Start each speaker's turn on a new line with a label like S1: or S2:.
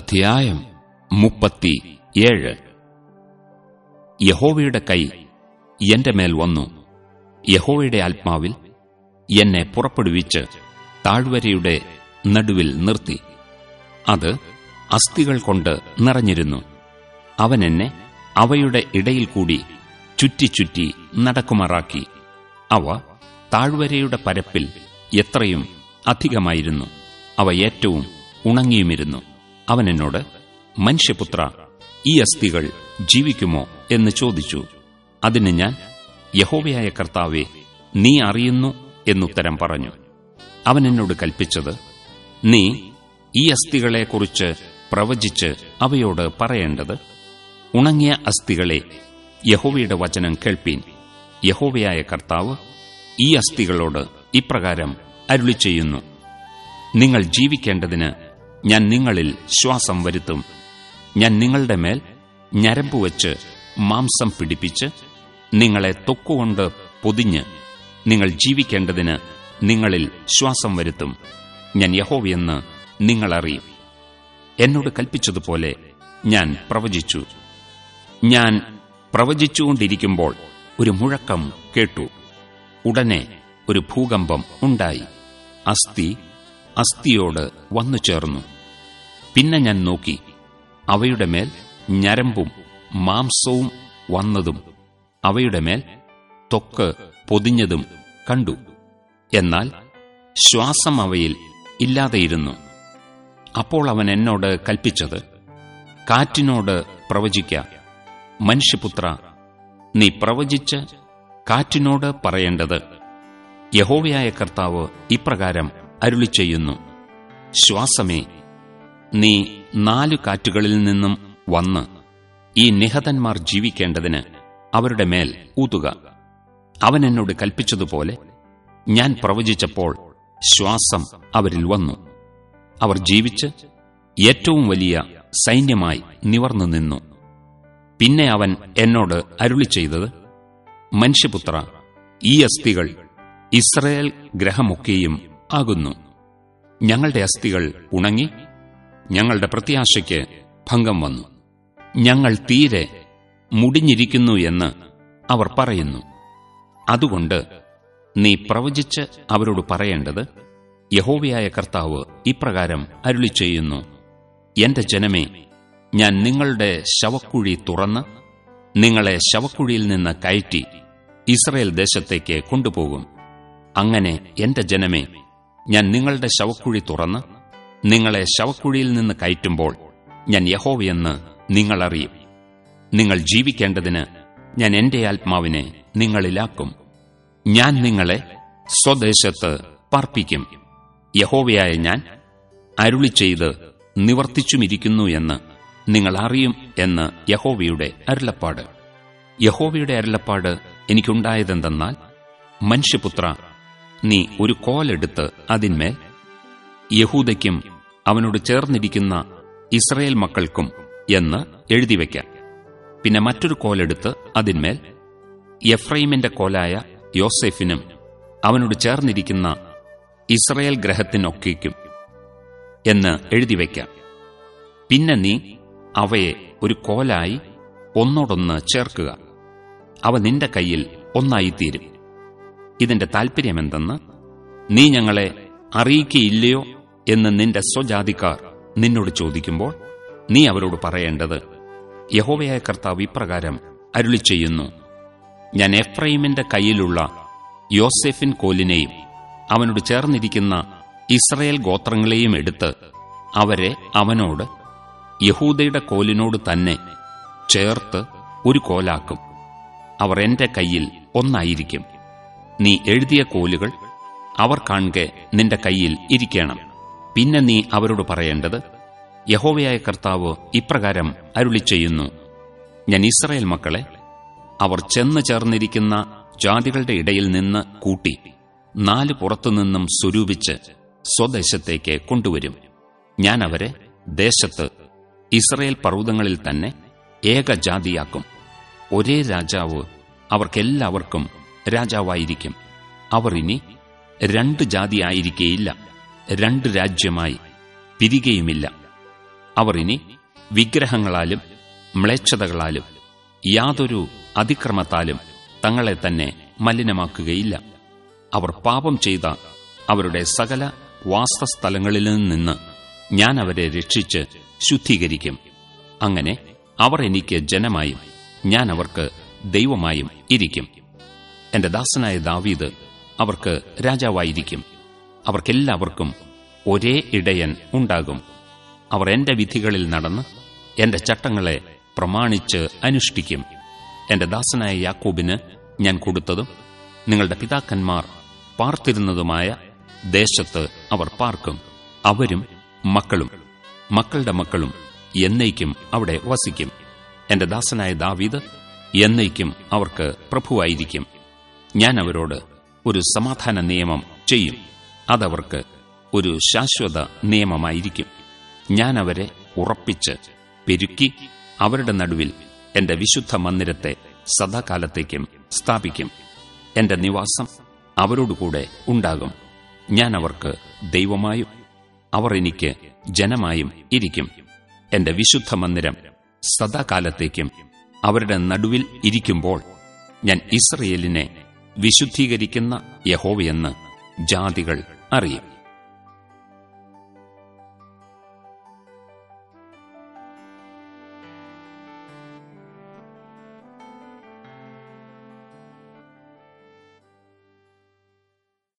S1: അധ്യായം മുപ്പത്തി ഏഴ് യഹോവയുടെ കൈ എന്റെ മേൽ വന്നു. യഹോവയുടെ ആത്മാവിൽ എന്നെ പുറപ്പെടുവിച്ച് താഴ്വരയുടെ നടുവിൽ നിർത്തി. അത് അസ്ഥികൾ കൊണ്ട് നിറഞ്ഞിരുന്നു. അവൻ എന്നെ അവയുടെ ഇടയിൽ കൂടി ചുറ്റി നടക്കുമാറാക്കി. അവ താഴ്വരയുടെ പരപ്പിൽ എത്രയും അധികമായിരുന്നു. അവ ഏറ്റവും ഉണങ്ങിയുമിരുന്നു. അവൻ എന്നോട് മനുഷ്യപുത്ര ഈ അസ്ഥികൾ ജീവിക്കുമോ? എന്ന് ചോദിച്ചു. അതിന് ഞാൻ യഹോവയായ കർത്താവെ നീ അറിയുന്നു എന്നുത്തരം പറഞ്ഞു. അവൻ എന്നോട് കൽപ്പിച്ചത് നീ ഈ അസ്ഥികളെക്കുറിച്ച് പ്രവചിച്ച് അവയോട് പറയേണ്ടത് ഉണങ്ങിയ അസ്ഥികളെ യഹോവയുടെ വചനം കേൾപ്പീൻ. യഹോവയായ കർത്താവ് ഈ അസ്ഥികളോട് ഇപ്രകാരം അരുളി ചെയ്യുന്നു നിങ്ങൾ ജീവിക്കേണ്ടതിന് ഞാൻ നിങ്ങളിൽ ശ്വാസം വരുത്തും. ഞാൻ നിങ്ങളുടെ മേൽ ഞരമ്പുവച്ച് മാംസം പിടിപ്പിച്ച് നിങ്ങളെ തൊക്കുകൊണ്ട് പൊതിഞ്ഞ് നിങ്ങൾ ജീവിക്കേണ്ടതിന് നിങ്ങളിൽ ശ്വാസം വരുത്തും. ഞാൻ യഹോവയെന്ന് നിങ്ങളറിയും എന്നോട് കൽപ്പിച്ചതുപോലെ ഞാൻ പ്രവചിച്ചു. ഞാൻ പ്രവചിച്ചുകൊണ്ടിരിക്കുമ്പോൾ ഒരു മുഴക്കം കേട്ടു. ഉടനെ ഒരു ഭൂകമ്പം ഉണ്ടായി. അസ്ഥി അസ്ഥിയോട് വന്നു ചേർന്നു. പിന്നെ ഞാൻ നോക്കി അവയുടെ മേൽ ഞരമ്പും മാംസവും വന്നതും അവയുടെ മേൽ തൊക്ക് പൊതിഞ്ഞതും കണ്ടു. എന്നാൽ ശ്വാസം അവയിൽ ഇല്ലാതെയിരുന്നു. അപ്പോൾ അവൻ എന്നോട് കൽപ്പിച്ചത് കാറ്റിനോട് പ്രവചിക്ക മനുഷ്യപുത്ര നീ പ്രവചിച്ച് കാറ്റിനോട് പറയേണ്ടത്. യഹോവയായ കർത്താവ് ഇപ്രകാരം അരുളി ചെയ്യുന്നു ശ്വാസമേ നീ നാലു കാറ്റുകളിൽ നിന്നും വന്ന് ഈ നിഹതന്മാർ ജീവിക്കേണ്ടതിന് അവരുടെ മേൽ ഊതുക. അവൻ എന്നോട് കൽപ്പിച്ചതുപോലെ ഞാൻ പ്രവചിച്ചപ്പോൾ ശ്വാസം അവരിൽ വന്നു. അവർ ജീവിച്ച് ഏറ്റവും വലിയ സൈന്യമായി നിവർന്നു നിന്നു. പിന്നെ അവൻ എന്നോട് അരുളി ചെയ്തത് മനുഷ്യപുത്ര ഈ അസ്ഥികൾ ഇസ്രയേൽ ഗ്രഹമൊക്കെയും ആകുന്നു. ഞങ്ങളുടെ അസ്ഥികൾ ഉണങ്ങി ഞങ്ങളുടെ പ്രത്യാശയ്ക്ക് ഭംഗം വന്നു. ഞങ്ങൾ തീരെ മുടിഞ്ഞിരിക്കുന്നു എന്ന് അവർ പറയുന്നു. അതുകൊണ്ട് നീ പ്രവചിച്ച് അവരോട് പറയേണ്ടത് യഹോവയായ കർത്താവ് ഇപ്രകാരം അരുളി ചെയ്യുന്നു എന്റെ ജനമേ ഞാൻ നിങ്ങളുടെ ശവക്കുഴി തുറന്ന് നിങ്ങളെ ശവക്കുഴിയിൽ നിന്ന് കയറ്റി ഇസ്രയേൽ ദേശത്തേക്ക് കൊണ്ടുപോകും. അങ്ങനെ എന്റെ ജനമേ ഞാൻ നിങ്ങളുടെ ശവക്കുഴി തുറന്ന് നിങ്ങളെ ശവക്കുഴിയിൽ നിന്ന് കയറ്റുമ്പോൾ ഞാൻ യഹോവയെന്ന് നിങ്ങളറിയും. നിങ്ങൾ ജീവിക്കേണ്ടതിന് ഞാൻ എന്റെ ആത്മാവിനെ നിങ്ങളിലാക്കും. ഞാൻ നിങ്ങളെ സ്വദേശത്ത് പാർപ്പിക്കും. യഹോവയായ ഞാൻ അരുളി ചെയ്ത് നിവർത്തിച്ചുമിരിക്കുന്നു എന്ന് നിങ്ങൾ അറിയും എന്ന് യഹോവയുടെ അരുളപ്പാട്. യഹോവയുടെ അരുളപ്പാട് എനിക്കുണ്ടായതെന്തെന്നാൽ മനുഷ്യപുത്ര നീ ഒരു കോലെടുത്ത് അതിന്മേൽ യഹൂദയ്ക്കും അവനോട് ചേർന്നിരിക്കുന്ന ഇസ്രയേൽ മക്കൾക്കും എന്ന് എഴുതിവെക്കാം പിന്നെ മറ്റൊരു കോലെടുത്ത് അതിന്മേൽ എഫ്രൈമിന്റെ കോലായ യോസെഫിനും അവനോട് ചേർന്നിരിക്കുന്ന ഇസ്രയേൽ ഗ്രഹത്തിനൊക്കേക്കും എന്ന് എഴുതിവെക്കാം പിന്നെ നീ അവയെ ഒരു കോലായി ഒന്നോടൊന്ന് ചേർക്കുക. അവ നിന്റെ കയ്യിൽ ഒന്നായിത്തീരും. ഇതിന്റെ താൽപ്പര്യമെന്തെന്ന് നീ ഞങ്ങളെ അറിയിക്കയില്ലയോ എന്ന് നിന്റെ സ്വജാതിക്കാർ നിന്നോട് ചോദിക്കുമ്പോൾ നീ അവരോട് പറയേണ്ടത് യഹോവയായ കർത്താവ് ഇപ്രകാരം അരുളി ചെയ്യുന്നു ഞാൻ എഫ്രൈമിന്റെ കയ്യിലുള്ള യോസെഫിൻ കോലിനെയും അവനോട് ചേർന്നിരിക്കുന്ന ഇസ്രയേൽ ഗോത്രങ്ങളെയും എടുത്ത് അവരെ അവനോട് യഹൂദയുടെ കോലിനോട് തന്നെ ചേർത്ത് ഒരു കോലാക്കും. അവർ എന്റെ കയ്യിൽ ഒന്നായിരിക്കും. നീ എഴുതിയ കോലുകൾ അവർ കാണുകെ നിന്റെ കയ്യിൽ ഇരിക്കണം. പിന്നെ നീ അവരോട് പറയേണ്ടത് യഹോവയായ കർത്താവ് ഇപ്രകാരം അരുളി ചെയ്യുന്നു ഞാൻ ഇസ്രായേൽ മക്കളെ അവർ ചെന്നു ചേർന്നിരിക്കുന്ന ജാതികളുടെ ഇടയിൽ നിന്ന് കൂട്ടി നാല് പുറത്തുനിന്നും സ്വരൂപിച്ച് സ്വദേശത്തേക്ക് കൊണ്ടുവരും. ഞാൻ അവരെ ദേശത്ത് ഇസ്രയേൽ പർവതങ്ങളിൽ തന്നെ ഏകജാതിയാക്കും. ഒരേ രാജാവ് അവർക്കെല്ലാവർക്കും രാജാവായിരിക്കും. അവർ ഇനി രണ്ട് ജാതിയായിരിക്കേയില്ല രണ്ട് രാജ്യമായി പിരികയുമില്ല. അവർ ഇനി വിഗ്രഹങ്ങളാലും മ്ലേച്ഛതകളാലും യാതൊരു അതിക്രമത്താലും തങ്ങളെ തന്നെ മലിനമാക്കുകയില്ല. അവർ പാപം ചെയ്ത അവരുടെ സകല വാസസ്ഥലങ്ങളിൽ നിന്ന് ഞാൻ അവരെ രക്ഷിച്ച് ശുദ്ധീകരിക്കും. അങ്ങനെ അവർ എനിക്ക് ജനമായും ഞാൻ അവർക്ക് ദൈവമായും ഇരിക്കും. എന്റെ ദാസനായ ദാവീദ് അവർക്ക് രാജാവായിരിക്കും. അവർക്കെല്ലാവർക്കും ഒരേ ഇടയൻ ഉണ്ടാകും. അവർ എന്റെ വിധികളിൽ നടന്ന് എന്റെ ചട്ടങ്ങളെ പ്രമാണിച്ച് അനുഷ്ഠിക്കും. എന്റെ ദാസനായ യാക്കോബിന് ഞാൻ കൊടുത്തതും നിങ്ങളുടെ പിതാക്കന്മാർ പാർത്തിരുന്നതുമായ ദേശത്ത് അവർ പാർക്കും. അവരും മക്കളും മക്കളുടെ മക്കളും എന്നേക്കും അവിടെ വസിക്കും. എന്റെ ദാസനായ ദാവീദ് എന്നേക്കും അവർക്ക് പ്രഭുവായിരിക്കും. ഞാൻ അവരോട് ഒരു സമാധാന നിയമം ചെയ്യും. അതവർക്ക് ഒരു ശാശ്വത നിയമമായിരിക്കും. ഞാൻ അവരെ ഉറപ്പിച്ച് പെരുക്കി അവരുടെ നടുവിൽ എന്റെ വിശുദ്ധ മന്ദിരത്തെ സദാകാലത്തേക്കും സ്ഥാപിക്കും. എന്റെ നിവാസം അവരോടുകൂടെ ഉണ്ടാകും. ഞാൻ അവർക്ക് ദൈവമായും അവർ എനിക്ക് ജനമായും ഇരിക്കും. എന്റെ വിശുദ്ധ മന്ദിരം സദാകാലത്തേക്കും അവരുടെ നടുവിൽ ഇരിക്കുമ്പോൾ ഞാൻ ഇസ്രയേലിനെ വിശുദ്ധീകരിക്കുന്ന യഹോവയെന്ന് ജാതികൾ അറിയും.